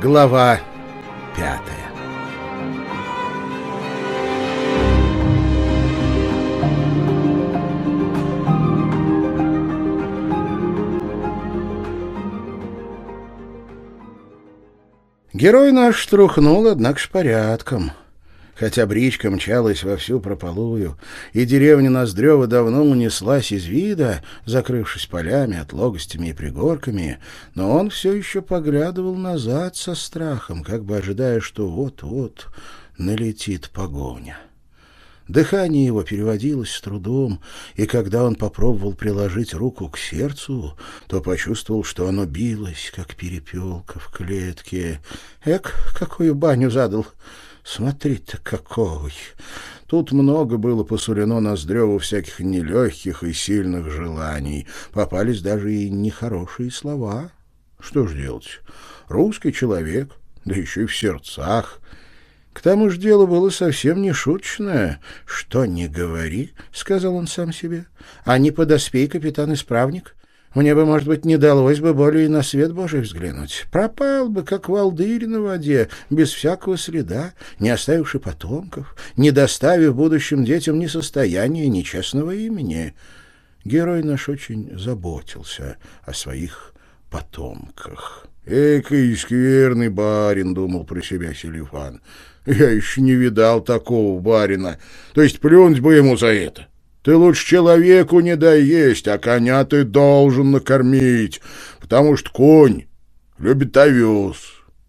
Глава пятая Герой наш струхнул, однако ж порядком. Хотя бричка мчалась во всю прополую, и деревня Ноздрева давно унеслась из вида, закрывшись полями, отлогостями и пригорками, но он все еще поглядывал назад со страхом, как бы ожидая, что вот-вот налетит погоня. Дыхание его переводилось с трудом, и когда он попробовал приложить руку к сердцу, то почувствовал, что оно билось, как перепелка в клетке. «Эк, какую баню задал!» Смотри-то какой! Тут много было посулено Ноздреву всяких нелегких и сильных желаний. Попались даже и нехорошие слова. Что ж делать? Русский человек, да еще и в сердцах. К тому же дело было совсем не шуточное. «Что не говори», — сказал он сам себе, — «а не подоспей, капитан-исправник, мне бы, может быть, не далось бы более на свет Божий взглянуть. Пропал бы, как волдырь на воде, без всякого следа, не оставивши потомков, не доставив будущим детям ни состояния, ни честного имени. Герой наш очень заботился о своих потомках. «Экий скверный барин», — думал про себя Селифан. «Я еще не видал такого барина. То есть плюнуть бы ему за это». Ты лучше человеку не дай есть, а коня ты должен накормить, потому что конь любит овес.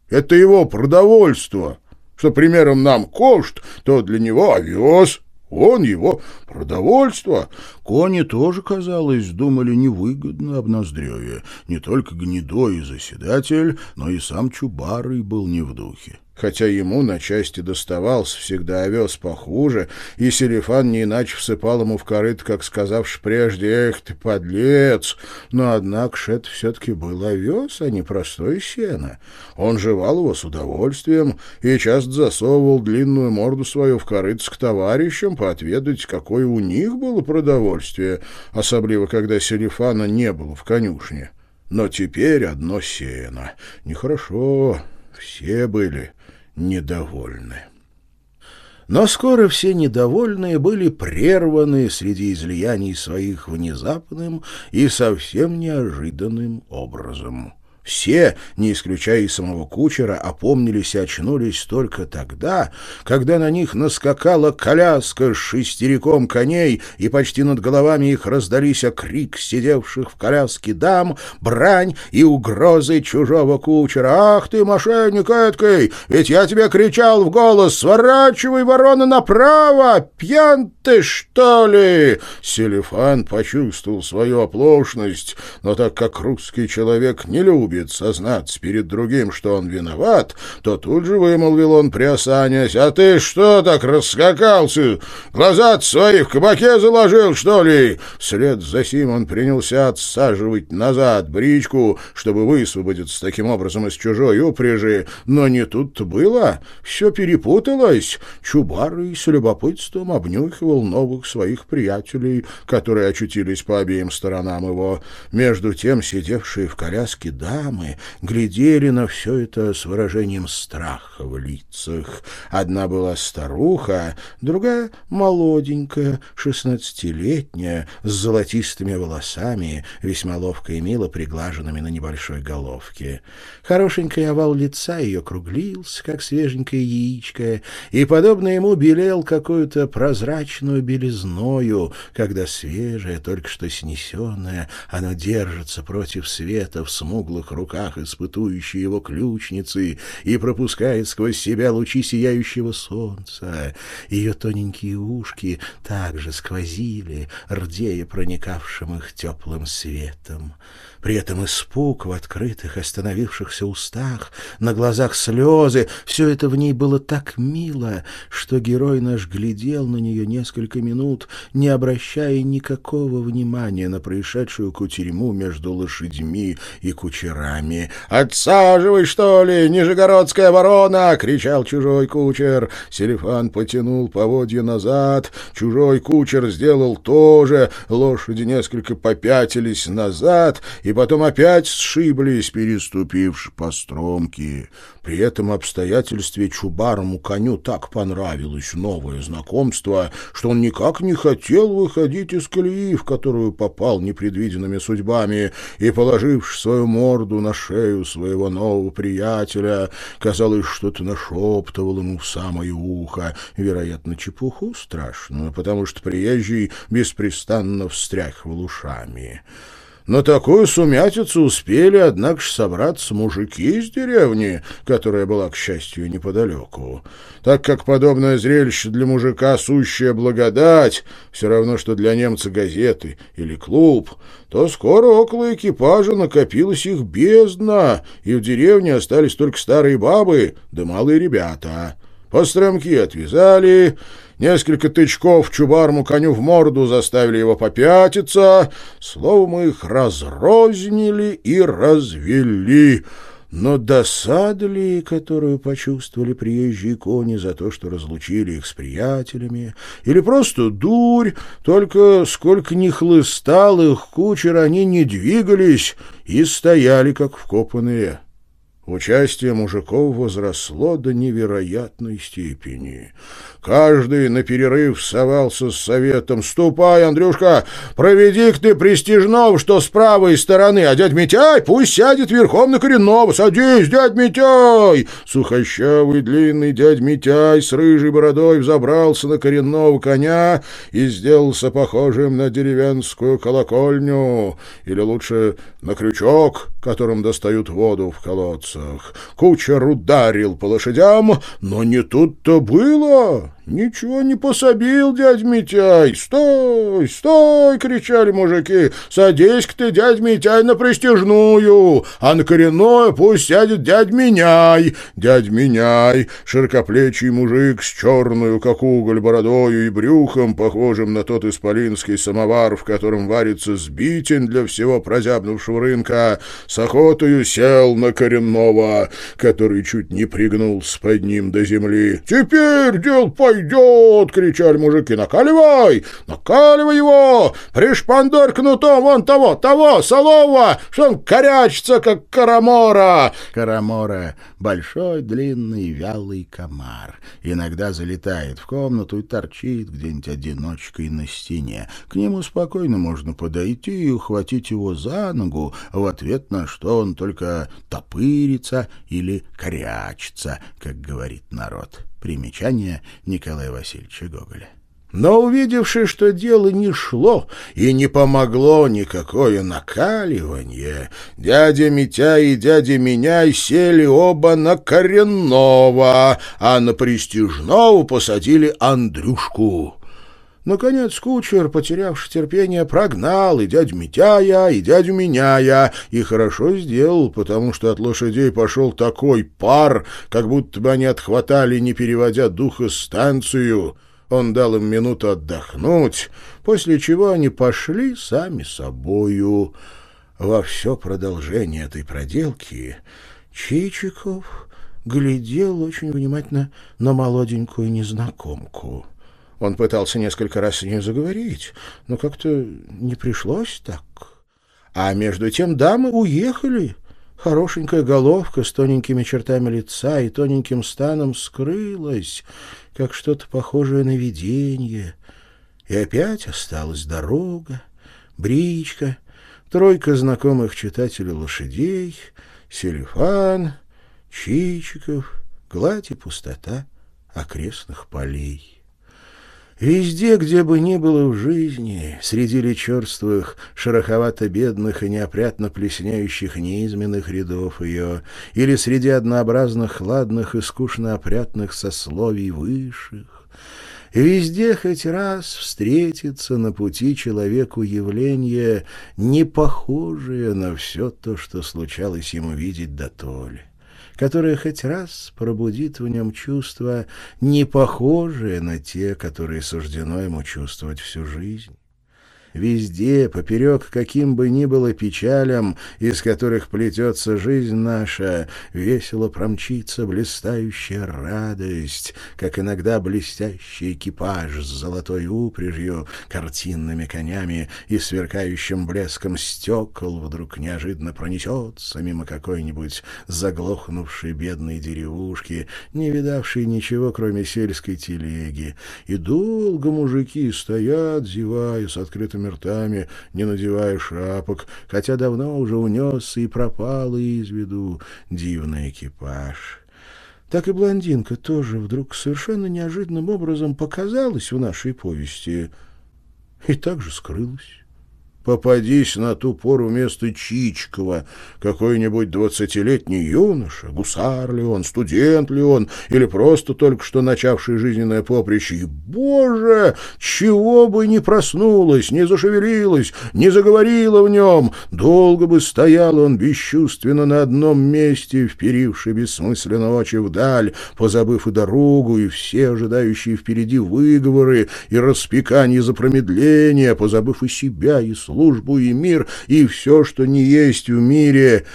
Это его продовольство. Что примером нам кошт, то для него овес. Он его продовольство. Кони тоже, казалось, думали невыгодно об Ноздреве. Не только гнедой и заседатель, но и сам Чубарый был не в духе хотя ему на части доставался всегда овес похуже, и Селифан не иначе всыпал ему в корыто, как сказавши прежде, «Эх ты, подлец!» Но, однако ж, это все-таки был овес, а не простое сено. Он жевал его с удовольствием и часто засовывал длинную морду свою в корыто к товарищам, поотведать, какое у них было продовольствие, особливо, когда Селифана не было в конюшне. Но теперь одно сено. Нехорошо, все были недовольны. Но скоро все недовольные были прерваны среди излияний своих внезапным и совсем неожиданным образом. Все, не исключая и самого кучера, опомнились и очнулись только тогда, когда на них наскакала коляска с шестериком коней, и почти над головами их раздались крик сидевших в коляске дам, брань и угрозы чужого кучера. «Ах ты, мошенник эткой! Ведь я тебе кричал в голос! Сворачивай, ворона, направо! Пьян ты, что ли?» Селифан почувствовал свою оплошность, но так как русский человек не любит любит сознаться перед другим, что он виноват, то тут же вымолвил он, приосанясь, «А ты что так раскакался? глаза свои в кабаке заложил, что ли?» Вслед за сим он принялся отсаживать назад бричку, чтобы высвободиться таким образом из чужой упряжи. Но не тут-то было. Все перепуталось. Чубарый с любопытством обнюхивал новых своих приятелей, которые очутились по обеим сторонам его. Между тем сидевшие в коляске да дамы глядели на все это с выражением страха в лицах. Одна была старуха, другая — молоденькая, шестнадцатилетняя, с золотистыми волосами, весьма ловко и мило приглаженными на небольшой головке. Хорошенький овал лица ее круглился, как свеженькое яичко, и, подобно ему, белел какую-то прозрачную белизною, когда свежее, только что снесенное, оно держится против света в смуглых руках испытующей его ключницы и пропускает сквозь себя лучи сияющего солнца. Ее тоненькие ушки также сквозили, рдея проникавшим их теплым светом. При этом испуг в открытых, остановившихся устах, на глазах слезы — все это в ней было так мило, что герой наш глядел на нее несколько минут, не обращая никакого внимания на происшедшую кутерьму между лошадьми и кучерами. «Отсаживай, что ли, Нижегородская ворона!» — кричал чужой кучер. Селифан потянул поводья назад. Чужой кучер сделал то же. Лошади несколько попятились назад и потом опять сшиблись, переступивши по стромке. При этом обстоятельстве Чубарому коню так понравилось новое знакомство, что он никак не хотел выходить из колеи, в которую попал непредвиденными судьбами, и, положивши свою морду на шею своего нового приятеля, казалось, что-то нашептывал ему в самое ухо, вероятно, чепуху страшную, потому что приезжий беспрестанно встряхивал ушами. На такую сумятицу успели, однако же, собраться мужики из деревни, которая была, к счастью, неподалеку. Так как подобное зрелище для мужика сущая благодать, все равно, что для немца газеты или клуб, то скоро около экипажа накопилась их бездна, и в деревне остались только старые бабы да малые ребята. Постромки отвязали, несколько тычков чубарму коню в морду заставили его попятиться, словом, их разрознили и развели. Но досада ли, которую почувствовали приезжие кони за то, что разлучили их с приятелями, или просто дурь, только сколько ни хлыстал их кучер, они не двигались и стояли, как вкопанные. Участие мужиков возросло до невероятной степени. Каждый на перерыв совался с советом. «Ступай, Андрюшка, проведи-ка ты Престижнов, что с правой стороны, а дядь Митяй пусть сядет верхом на Коренного. Садись, дядь Митяй!» Сухощавый длинный дядь Митяй с рыжей бородой взобрался на коренного коня и сделался похожим на деревенскую колокольню, или лучше на крючок, которым достают воду в колодцах. Кучер ударил по лошадям, но не тут-то было. «Ничего не пособил, дядь Митяй! Стой, стой!» — кричали мужики. «Садись-ка ты, дядь Митяй, на престижную, а на коренное пусть сядет дядь Миняй!» Дядь Миняй, широкоплечий мужик с черную, как уголь, бородою и брюхом, похожим на тот исполинский самовар, в котором варится сбитень для всего прозябнувшего рынка, с охотою сел на коренного, который чуть не пригнулся под ним до земли. «Теперь дел пойдет!» Идет!» — кричали мужики. «Накаливай! Накаливай его! Пришпандорь кнутом вон того, того, солова, что он корячится, как карамора!» Карамора — большой, длинный, вялый комар. Иногда залетает в комнату и торчит где-нибудь одиночкой на стене. К нему спокойно можно подойти и ухватить его за ногу, в ответ на что он только топырится или корячится, как говорит народ. Примечание Николая Васильевича Гоголя. Но, увидевши, что дело не шло и не помогло никакое накаливание, дядя Митя и дядя Меняй сели оба на коренного, а на престижного посадили Андрюшку. Наконец кучер, потерявший терпение, прогнал и дядю Митяя, и дядю Меняя, и хорошо сделал, потому что от лошадей пошел такой пар, как будто бы они отхватали, не переводя духа, станцию. Он дал им минуту отдохнуть, после чего они пошли сами собою. Во все продолжение этой проделки Чичиков глядел очень внимательно на молоденькую незнакомку. Он пытался несколько раз с ней заговорить, но как-то не пришлось так. А между тем дамы уехали. Хорошенькая головка с тоненькими чертами лица и тоненьким станом скрылась, как что-то похожее на видение. И опять осталась дорога, бричка, тройка знакомых читателей лошадей, селифан, чичиков, гладь и пустота окрестных полей. Везде, где бы ни было в жизни, среди лечерствых, шероховато-бедных и неопрятно плесняющих неизменных рядов ее, или среди однообразных, хладных и скучно-опрятных сословий высших, везде хоть раз встретится на пути человеку явление, не похожее на все то, что случалось ему видеть до толи которое хоть раз пробудит в нем чувства, не похожие на те, которые суждено ему чувствовать всю жизнь. Везде, поперек каким бы ни было печалям, из которых плетется жизнь наша, весело промчится блистающая радость, как иногда блестящий экипаж с золотой упряжью, картинными конями и сверкающим блеском стекол вдруг неожиданно пронесется мимо какой-нибудь заглохнувшей бедной деревушки, не видавшей ничего, кроме сельской телеги. И долго мужики стоят, зевая с открытым открытыми ртами, не надевая шапок, хотя давно уже унесся и пропал из виду дивный экипаж. Так и блондинка тоже вдруг совершенно неожиданным образом показалась в нашей повести и также скрылась. Попадись на ту пору вместо Чичкова какой-нибудь двадцатилетний юноша, гусар ли он, студент ли он, или просто только что начавший жизненное поприще, и, боже, чего бы не проснулась, не зашевелилась, не заговорила в нем, долго бы стоял он бесчувственно на одном месте, вперивший бессмысленно очи вдаль, позабыв и дорогу, и все ожидающие впереди выговоры и распекания за промедление, позабыв и себя, и службу и мир, и все, что не есть в мире.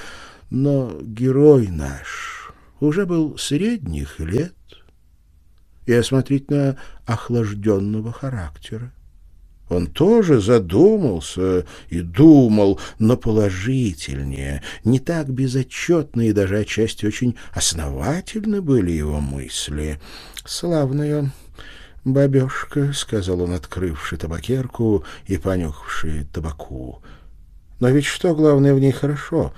Но герой наш уже был средних лет и осмотрительно охлажденного характера. Он тоже задумался и думал, но положительнее, не так безотчетно и даже отчасти очень основательны были его мысли. Славная «Бабешка», — сказал он, открывший табакерку и понюхавший табаку. «Но ведь что главное в ней хорошо?»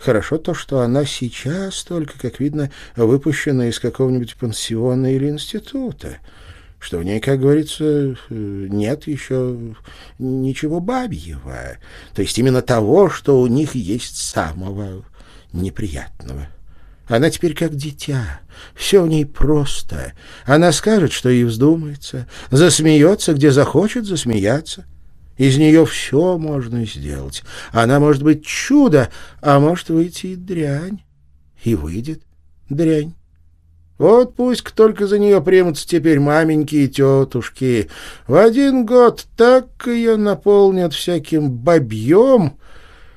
Хорошо то, что она сейчас только, как видно, выпущена из какого-нибудь пансиона или института, что в ней, как говорится, нет еще ничего бабьего, то есть именно того, что у них есть самого неприятного. Она теперь как дитя. Все в ней просто. Она скажет, что ей вздумается, засмеется, где захочет засмеяться. Из нее все можно сделать. Она может быть чудо, а может выйти и дрянь. И выйдет дрянь. Вот пусть только за нее примутся теперь маменьки и тетушки. В один год так ее наполнят всяким бабьем,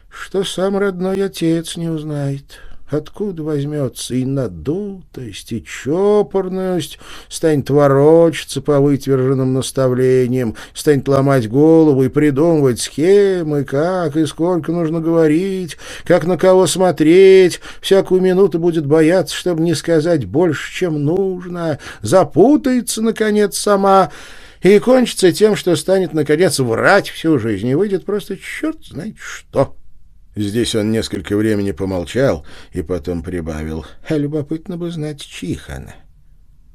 что сам родной отец не узнает». Откуда возьмется и надутость, и чопорность, станет ворочаться по вытверженным наставлениям, станет ломать голову и придумывать схемы, как и сколько нужно говорить, как на кого смотреть, всякую минуту будет бояться, чтобы не сказать больше, чем нужно, запутается, наконец, сама. И кончится тем, что станет, наконец, врать всю жизнь, и выйдет просто черт знает что». Здесь он несколько времени помолчал и потом прибавил. «А любопытно бы знать, чьих она.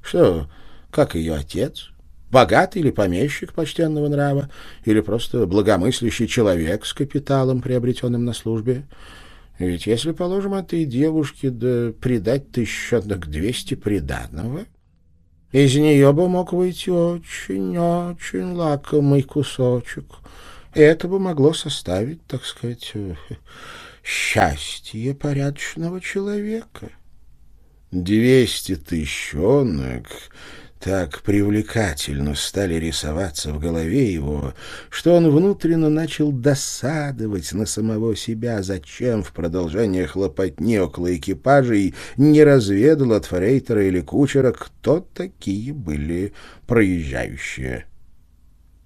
Что, как ее отец? Богатый или помещик почтенного нрава? Или просто благомыслящий человек с капиталом, приобретенным на службе? Ведь если, положим, этой девушке да придать-то еще к двести приданного, из нее бы мог выйти очень-очень лакомый кусочек» это бы могло составить, так сказать, э, счастье порядочного человека. Двести тысячонок так привлекательно стали рисоваться в голове его, что он внутренно начал досадовать на самого себя, зачем в продолжение хлопотни около экипажей не разведал от форейтера или кучера, кто такие были проезжающие.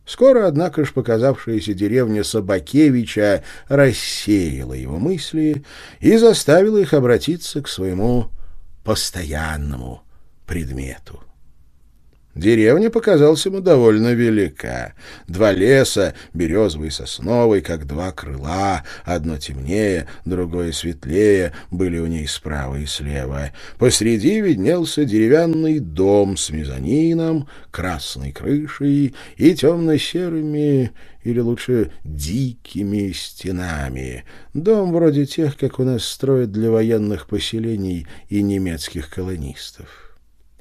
Скоро, однако ж, показавшаяся деревня Собакевича рассеяла его мысли и заставила их обратиться к своему постоянному предмету. Деревня показалась ему довольно велика. Два леса, березовый и сосновый, как два крыла, одно темнее, другое светлее, были у ней справа и слева. Посреди виднелся деревянный дом с мезонином, красной крышей и темно-серыми, или лучше дикими стенами. Дом вроде тех, как у нас строят для военных поселений и немецких колонистов.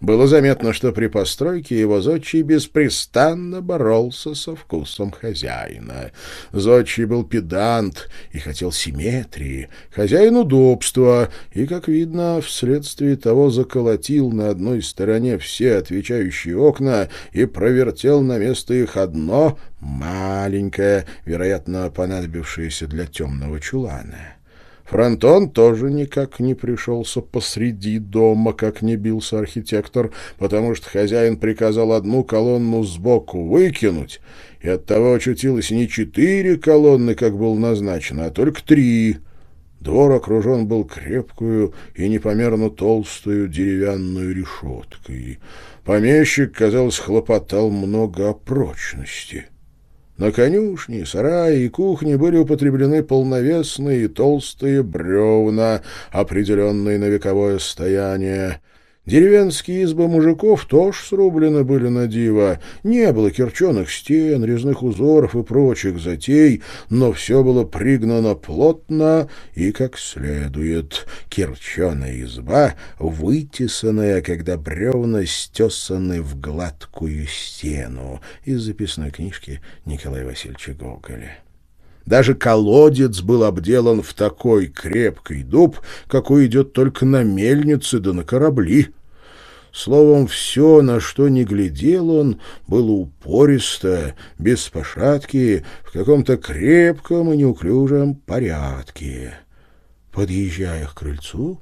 Было заметно, что при постройке его зодчий беспрестанно боролся со вкусом хозяина. Зодчий был педант и хотел симметрии, хозяин удобства, и, как видно, вследствие того заколотил на одной стороне все отвечающие окна и провертел на место их одно маленькое, вероятно, понадобившееся для темного чулана. Фронтон тоже никак не пришелся посреди дома, как не бился архитектор, потому что хозяин приказал одну колонну сбоку выкинуть, и оттого очутилось не четыре колонны, как было назначено, а только три. Двор окружен был крепкую и непомерно толстую деревянную решеткой. Помещик, казалось, хлопотал много о прочности. На конюшне, сарае и кухне были употреблены полновесные и толстые бревна, определенные на вековое стояние. Деревенские избы мужиков тоже срублены были на диво. Не было кирченых стен, резных узоров и прочих затей, но все было пригнано плотно и как следует. Кирченая изба, вытесанная, когда бревна стесаны в гладкую стену. Из записной книжки Николая Васильевича Гоголя. Даже колодец был обделан в такой крепкий дуб, какой идет только на мельнице да на корабли. Словом, все, на что не глядел он, было упористо, без пошатки, в каком-то крепком и неуклюжем порядке. Подъезжая к крыльцу,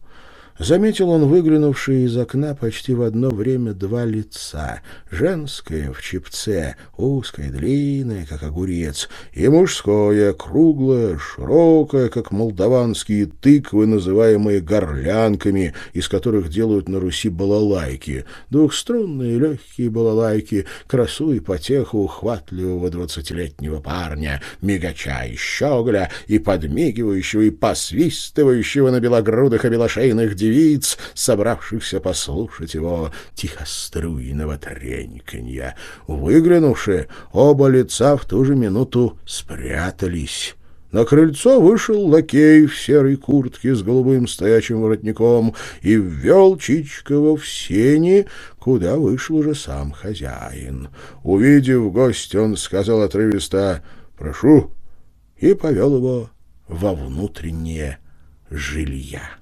Заметил он выглянувшие из окна почти в одно время два лица. Женское в чепце, узкое, длинное, как огурец, и мужское, круглое, широкое, как молдаванские тыквы, называемые горлянками, из которых делают на Руси балалайки. Двухструнные легкие балалайки, красу и потеху ухватливого двадцатилетнего парня, мигача и щеголя, и подмигивающего, и посвистывающего на белогрудых и белошейных девиц, девиц, собравшихся послушать его тихоструйного треньканья. Выглянувши, оба лица в ту же минуту спрятались. На крыльцо вышел лакей в серой куртке с голубым стоячим воротником и ввел Чичкова в сени, куда вышел уже сам хозяин. Увидев гостя, он сказал отрывисто «Прошу» и повел его во внутреннее жилья.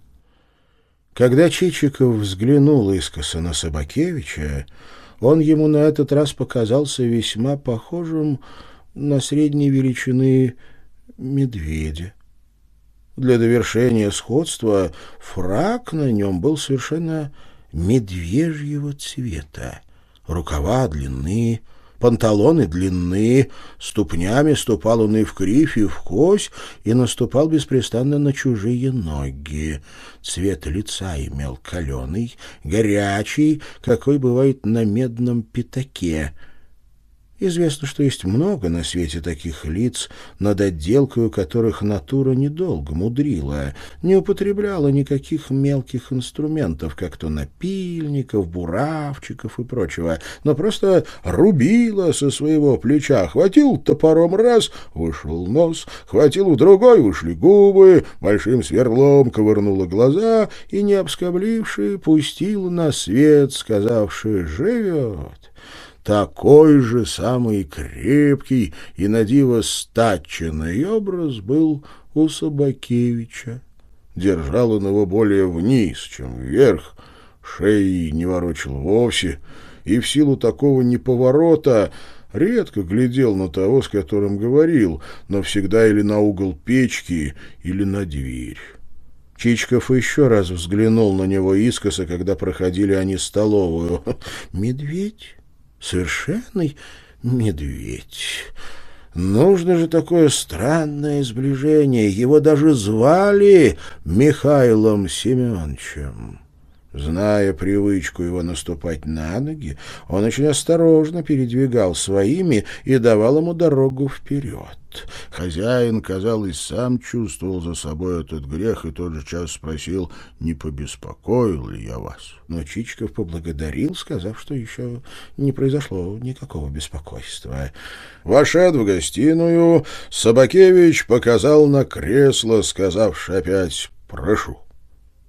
Когда Чичиков взглянул искоса на Собакевича, он ему на этот раз показался весьма похожим на средней величины медведя. Для довершения сходства фрак на нем был совершенно медвежьего цвета. Рукава длинные, Панталоны длинные, ступнями ступал он и в кривь, и в кось, и наступал беспрестанно на чужие ноги. Цвет лица имел каленый, горячий, какой бывает на медном пятаке — Известно, что есть много на свете таких лиц, над отделкой у которых натура недолго мудрила, не употребляла никаких мелких инструментов, как то напильников, буравчиков и прочего, но просто рубила со своего плеча, хватил топором раз, вышел нос, хватил в другой, вышли губы, большим сверлом ковырнула глаза и, не обскобливши, пустила на свет, сказавши «живет» такой же самый крепкий и надиво стаченный образ был у Собакевича. Держал он его более вниз, чем вверх, шеи не ворочил вовсе, и в силу такого неповорота редко глядел на того, с которым говорил, но всегда или на угол печки, или на дверь. Чичков еще раз взглянул на него искоса, когда проходили они столовую. «Медведь?» Совершенный медведь. Нужно же такое странное сближение. Его даже звали Михаилом Семеновичем. Зная привычку его наступать на ноги, он очень осторожно передвигал своими и давал ему дорогу вперед. Хозяин, казалось, сам чувствовал за собой этот грех и тот же час спросил, не побеспокоил ли я вас. Но Чичиков поблагодарил, сказав, что еще не произошло никакого беспокойства. Вошед в гостиную, Собакевич показал на кресло, сказавши опять «прошу».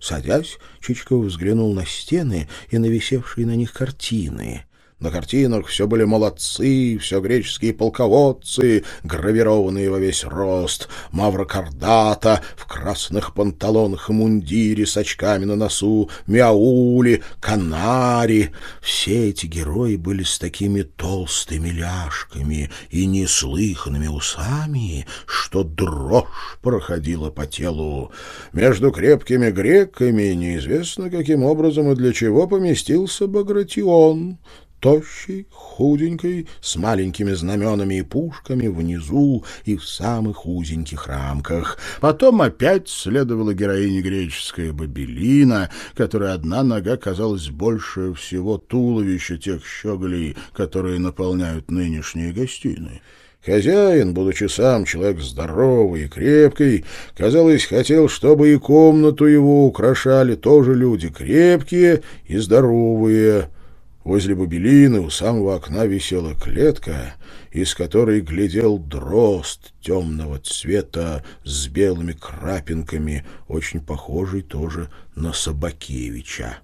Садясь, Чичиков взглянул на стены и на висевшие на них картины. На картинах все были молодцы, все греческие полководцы, гравированные во весь рост, Маврокардата в красных панталонах и мундире с очками на носу, Мяули, Канари. Все эти герои были с такими толстыми ляжками и неслыханными усами, что дрожь проходила по телу. Между крепкими греками неизвестно каким образом и для чего поместился Багратион — тощий, худенький, с маленькими знаменами и пушками внизу и в самых узеньких рамках. Потом опять следовала героиня греческая Бабелина, которая одна нога казалась больше всего туловища тех щеголей, которые наполняют нынешние гостиные. Хозяин, будучи сам человек здоровый и крепкий, казалось, хотел, чтобы и комнату его украшали тоже люди крепкие и здоровые. Возле бубелины у самого окна висела клетка, из которой глядел дрозд темного цвета с белыми крапинками, очень похожий тоже на Собакевича.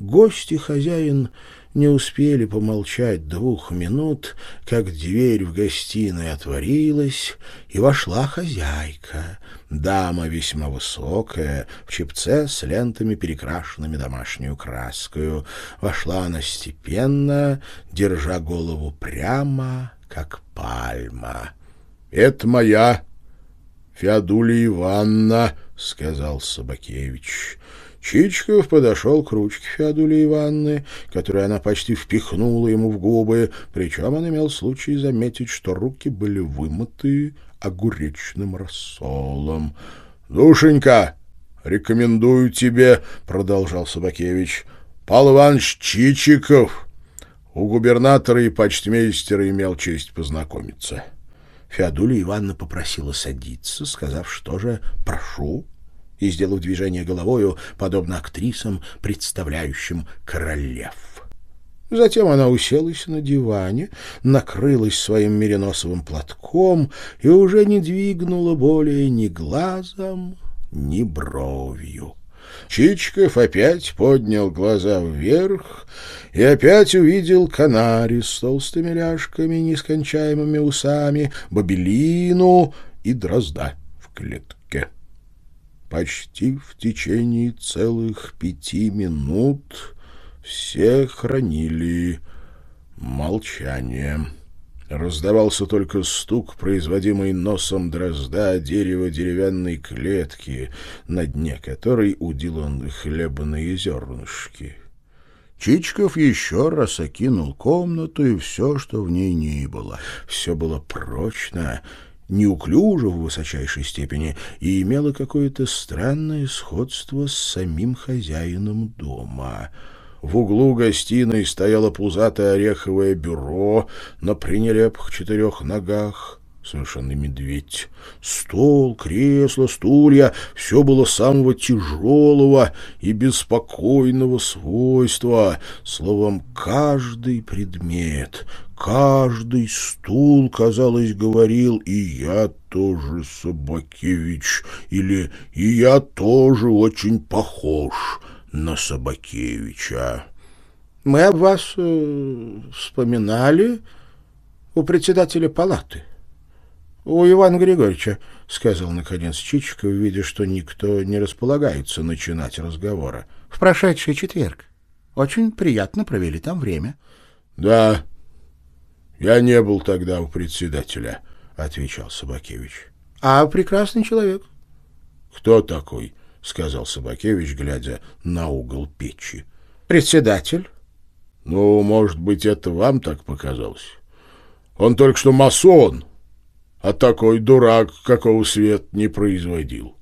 Гость и хозяин не успели помолчать двух минут, как дверь в гостиной отворилась, и вошла хозяйка, дама весьма высокая, в чепце с лентами, перекрашенными домашнюю краскою. Вошла она степенно, держа голову прямо, как пальма. — Это моя Феодулия Ивановна, — сказал Собакевич. Чичиков подошел к ручке Феодулии Ивановны, которую она почти впихнула ему в губы, причем он имел случай заметить, что руки были вымыты огуречным рассолом. — Душенька, рекомендую тебе, — продолжал Собакевич, — Павел Иванович Чичиков. У губернатора и почтмейстера имел честь познакомиться. Феодулия Ивановна попросила садиться, сказав, что же «прошу», и сделав движение головою, подобно актрисам, представляющим королев. Затем она уселась на диване, накрылась своим мериносовым платком и уже не двигнула более ни глазом, ни бровью. Чичиков опять поднял глаза вверх и опять увидел канари с толстыми ляжками, нескончаемыми усами, бабелину и дрозда в клетке. Почти в течение целых пяти минут все хранили молчание. Раздавался только стук, производимый носом дрозда дерева деревянной клетки, на дне которой удил он хлебные зернышки. Чичков еще раз окинул комнату и все, что в ней не было. Все было прочно неуклюже в высочайшей степени и имела какое-то странное сходство с самим хозяином дома. В углу гостиной стояло пузатое ореховое бюро на пренелепых четырех ногах совершенный медведь. Стол, кресло, стулья — все было самого тяжелого и беспокойного свойства. Словом, каждый предмет, каждый стул, казалось, говорил «И я тоже Собакевич» или «И я тоже очень похож на Собакевича». «Мы об вас э, вспоминали у председателя палаты». «У Ивана Григорьевича», — сказал наконец Чичиков, видя, что никто не располагается начинать разговора. «В прошедший четверг. Очень приятно провели там время». «Да, я не был тогда у председателя», — отвечал Собакевич. «А прекрасный человек». «Кто такой?» — сказал Собакевич, глядя на угол печи. «Председатель». «Ну, может быть, это вам так показалось? Он только что масон» а такой дурак, какого свет не производил.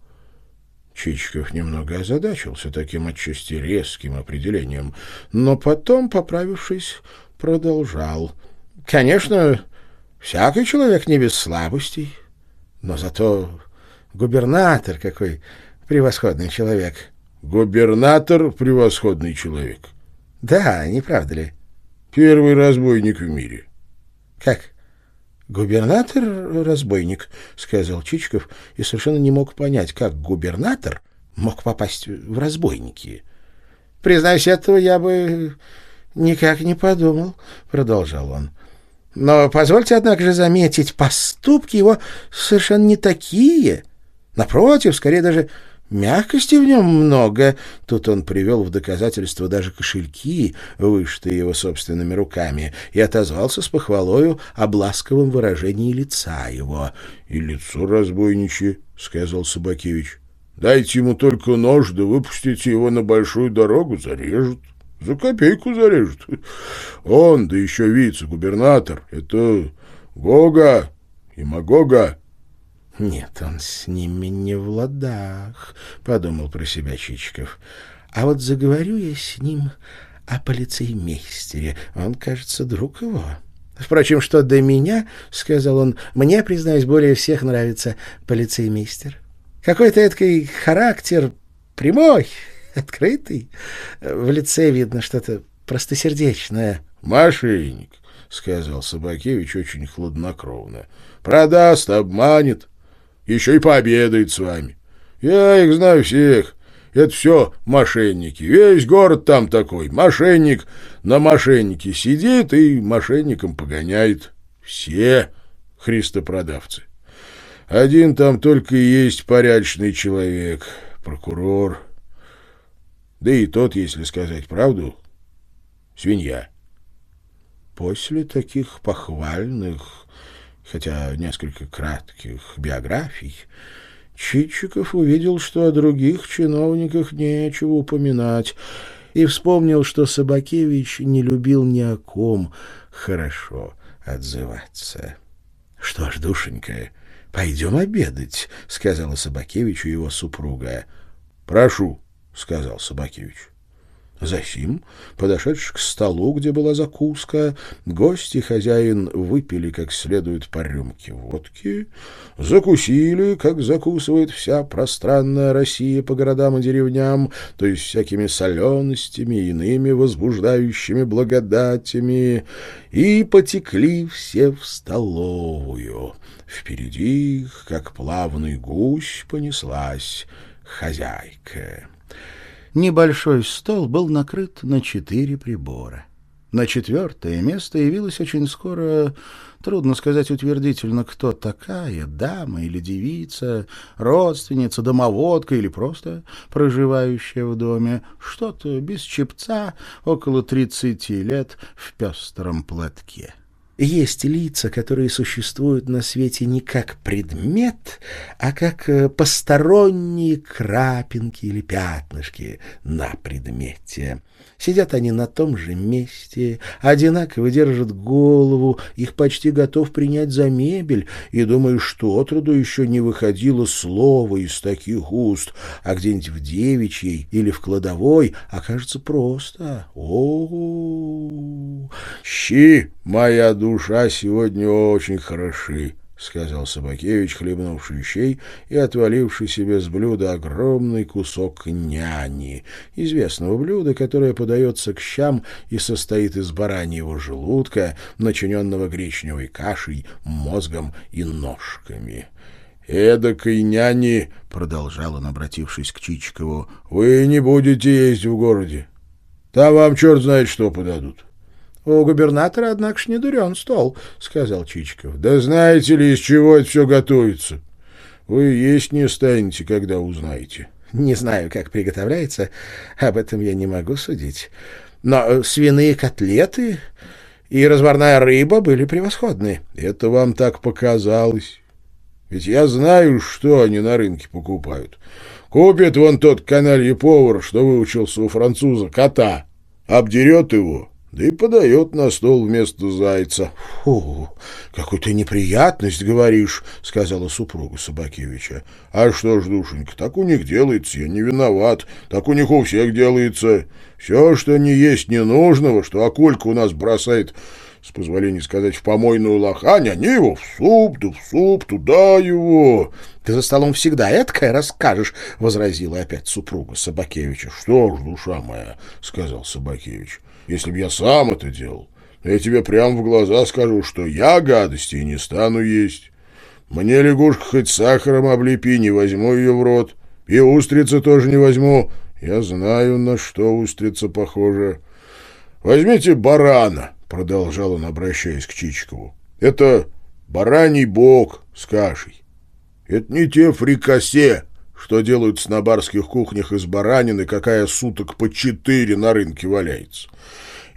Чичиков немного озадачился таким отчасти резким определением, но потом, поправившись, продолжал. «Конечно, всякий человек не без слабостей, но зато губернатор какой превосходный человек». «Губернатор — превосходный человек». «Да, не правда ли?» «Первый разбойник в мире». «Как?» «Губернатор — разбойник», — сказал Чичиков, и совершенно не мог понять, как губернатор мог попасть в разбойники. Признаюсь, этого я бы никак не подумал, — продолжал он. Но позвольте, однако же, заметить, поступки его совершенно не такие. Напротив, скорее даже Мягкости в нем много. Тут он привел в доказательство даже кошельки, вышитые его собственными руками, и отозвался с похвалою об ласковом выражении лица его. — И лицо разбойничье, — сказал Собакевич. — Дайте ему только нож, да выпустите его на большую дорогу, зарежут. За копейку зарежут. Он, да еще вице-губернатор, это Гога и Магога. «Нет, он с ними не в ладах», — подумал про себя Чичиков. «А вот заговорю я с ним о полицеймейстере. Он, кажется, друг его». «Впрочем, что до меня, — сказал он, — мне, признаюсь, более всех нравится полицеймейстер. Какой-то эткий характер прямой, открытый. В лице видно что-то простосердечное». «Мошенник», — сказал Собакевич очень хладнокровно. «Продаст, обманет, еще и пообедает с вами. Я их знаю всех. Это все мошенники. Весь город там такой. Мошенник на мошеннике сидит и мошенником погоняет. Все христопродавцы. Один там только и есть порядочный человек, прокурор. Да и тот, если сказать правду, свинья. После таких похвальных хотя несколько кратких биографий, Чичиков увидел, что о других чиновниках нечего упоминать, и вспомнил, что Собакевич не любил ни о ком хорошо отзываться. — Что ж, душенька, пойдем обедать, — сказала Собакевичу его супруга. — Прошу, — сказал Собакевич. Засим, подошедший к столу, где была закуска, гость и хозяин выпили как следует по рюмке водки, закусили, как закусывает вся пространная Россия по городам и деревням, то есть всякими соленостями и иными возбуждающими благодатями, и потекли все в столовую. Впереди их, как плавный гусь, понеслась хозяйка. Небольшой стол был накрыт на четыре прибора. На четвертое место явилась очень скоро, трудно сказать утвердительно, кто такая, дама или девица, родственница, домоводка или просто проживающая в доме, что-то без чепца, около тридцати лет в пестром платке. Есть лица, которые существуют на свете не как предмет, а как э, посторонние крапинки или пятнышки на предмете. Сидят они на том же месте, одинаково держат голову, их почти готов принять за мебель, и думаю, что отроду еще не выходило слова из таких уст, а где-нибудь в девичьей или в кладовой окажется просто о, Щи, моя душа, сегодня очень хороши. — сказал Собакевич, хлебнувший щей и отваливший себе с блюда огромный кусок няни, известного блюда, которое подается к щам и состоит из бараньего желудка, начиненного гречневой кашей, мозгом и ножками. «Эдакой няни», — продолжал он, обратившись к Чичикову, — «вы не будете есть в городе. Там вам черт знает что подадут. У губернатора, однако ж, не дурен стол, — сказал Чичиков. — Да знаете ли, из чего это все готовится? Вы есть не станете, когда узнаете. — Не знаю, как приготовляется, об этом я не могу судить. Но свиные котлеты и разварная рыба были превосходны. — Это вам так показалось. Ведь я знаю, что они на рынке покупают. Купит вон тот каналье повар, что выучился у француза, кота, обдерет его да и подает на стол вместо зайца. — Фу, какую ты неприятность говоришь, — сказала супруга Собакевича. — А что ж, душенька, так у них делается, я не виноват, так у них у всех делается. Все, что не есть ненужного, что Акулька у нас бросает, с позволения сказать, в помойную лохань, они его в суп, да в суп, туда его. — Ты за столом всегда эткое расскажешь, — возразила опять супруга Собакевича. — Что ж, душа моя, — сказал Собакевич, — если б я сам это делал, я тебе прямо в глаза скажу, что я гадости не стану есть. Мне лягушка хоть сахаром облепи, не возьму ее в рот. И устрицы тоже не возьму. Я знаю, на что устрица похожа. Возьмите барана, продолжал он, обращаясь к Чичикову. Это бараний бок с кашей. Это не те фрикасе, что делают на барских кухнях из баранины, какая суток по четыре на рынке валяется.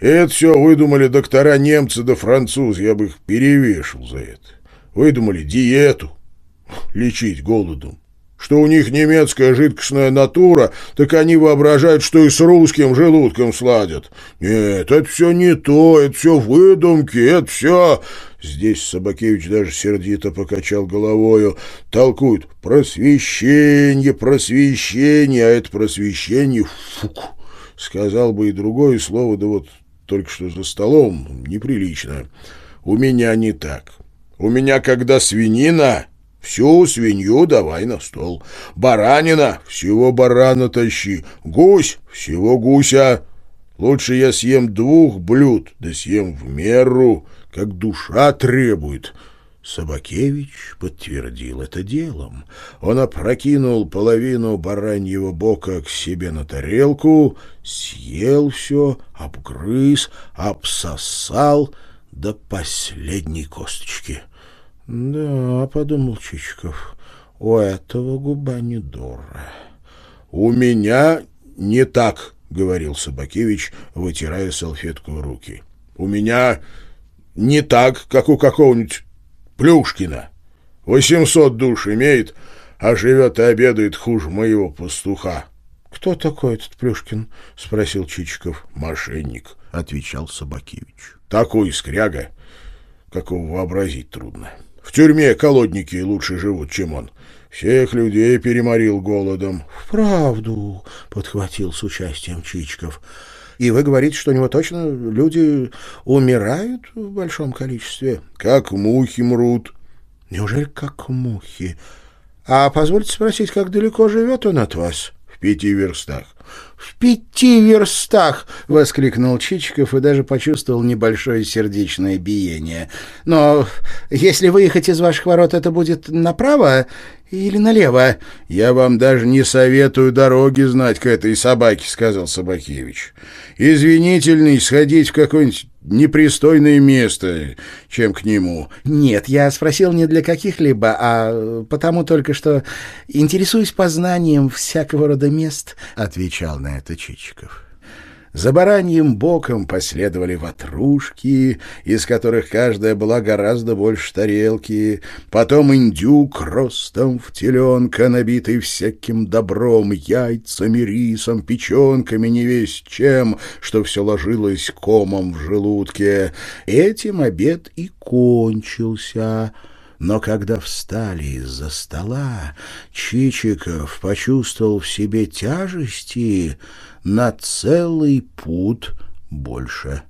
И это все выдумали доктора немцы да французы, я бы их перевешил за это. Выдумали диету, лечить голодом. Что у них немецкая жидкостная натура, так они воображают, что и с русским желудком сладят. Нет, это все не то, это все выдумки, это все... Здесь Собакевич даже сердито покачал головою. Толкуют «просвещение, просвещение», а это просвещение фук. Сказал бы и другое слово, да вот только что за столом неприлично. У меня не так. У меня, когда свинина, всю свинью давай на стол. Баранина, всего барана тащи. Гусь, всего гуся. Лучше я съем двух блюд, да съем в меру, как душа требует». Собакевич подтвердил это делом. Он опрокинул половину бараньего бока к себе на тарелку, съел все, обгрыз, обсосал до последней косточки. — Да, — подумал Чичиков, — у этого губа не дура. — У меня не так, — говорил Собакевич, вытирая салфетку руки. — У меня не так, как у какого-нибудь Плюшкина. Восемьсот душ имеет, а живет и обедает хуже моего пастуха. — Кто такой этот Плюшкин? — спросил Чичиков. — Мошенник, — отвечал Собакевич. — Такой скряга, какого вообразить трудно. В тюрьме колодники лучше живут, чем он. Всех людей переморил голодом. — Вправду, — подхватил с участием Чичиков. И вы говорите, что у него точно люди умирают в большом количестве? Как мухи мрут. Неужели как мухи? А позвольте спросить, как далеко живет он от вас? В пяти верстах. «В пяти верстах!» — воскликнул Чичиков и даже почувствовал небольшое сердечное биение. «Но если выехать из ваших ворот, это будет направо или налево?» «Я вам даже не советую дороги знать к этой собаке», — сказал Собакевич. «Извинительный сходить в какое-нибудь непристойное место, чем к нему». «Нет, я спросил не для каких-либо, а потому только что интересуюсь познанием всякого рода мест», — отвечал на это Чичиков. За бараньим боком последовали ватрушки, из которых каждая была гораздо больше тарелки, потом индюк ростом в теленка, набитый всяким добром, яйцами, рисом, печенками, не весь чем, что все ложилось комом в желудке. Этим обед и кончился. Но когда встали из-за стола, Чичиков почувствовал в себе тяжести, на целый путь больше.